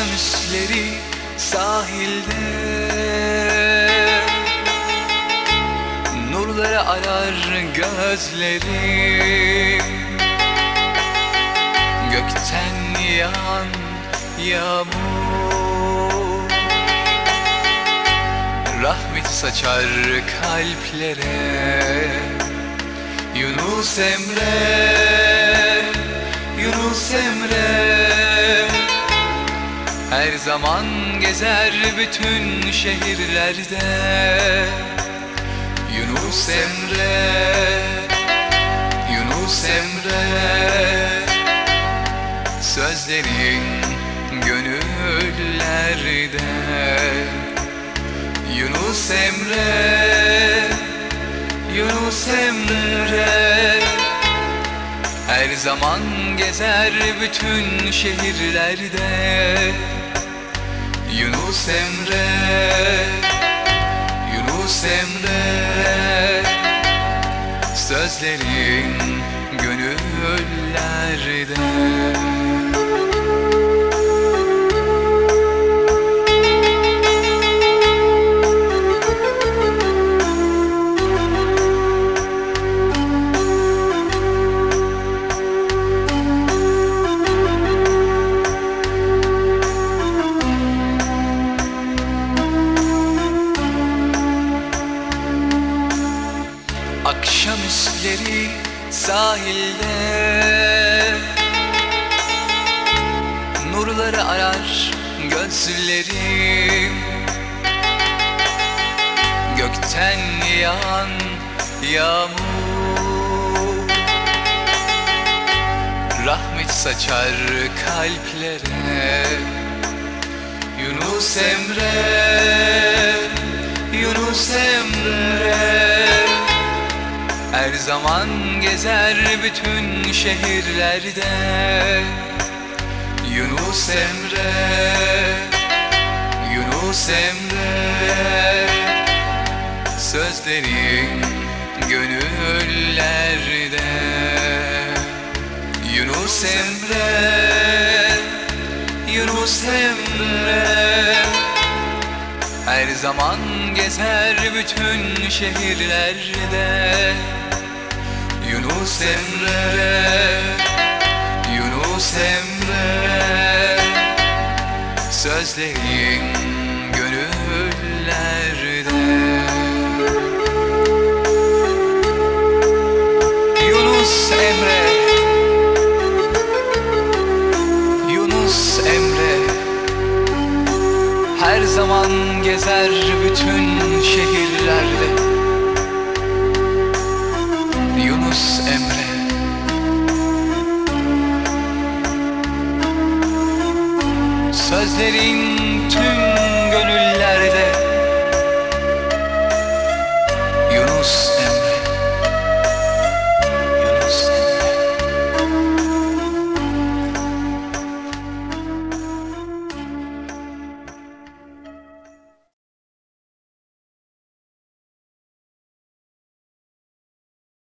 Akşamüstleri sahilde. Nurları arar gözlerim Gökten yağan yağmur. Rahmeti saçar kalplere. Yunus Emre Yunus Emre her zaman gezer bütün şehirlerde. Yunus Emre Yunus Emre. Sözlerin gönüllerde. Yunus Emre Yunus Emre her zaman gezer bütün şehirlerde. Yunus Emre Yunus Emre. Sözlerin gönüllerde sahilde. Nurları arar gözlerim. Gökten yağan yağmur. Rahmet saçar kalplere. Yunus Emre Yunus Emre her zaman gezer bütün şehirlerde. Yunus Emre Yunus Emre. Sözlerin gönüllerde. Yunus Emre Yunus Emre. Her zaman gezer bütün şehirlerde Yunus Emre Yunus Emre. Sözlerin gönüllerde. Yunus Emre Yunus Emre. Her zaman gezer bütün şehirlerde Sözlerin tüm gönüllerde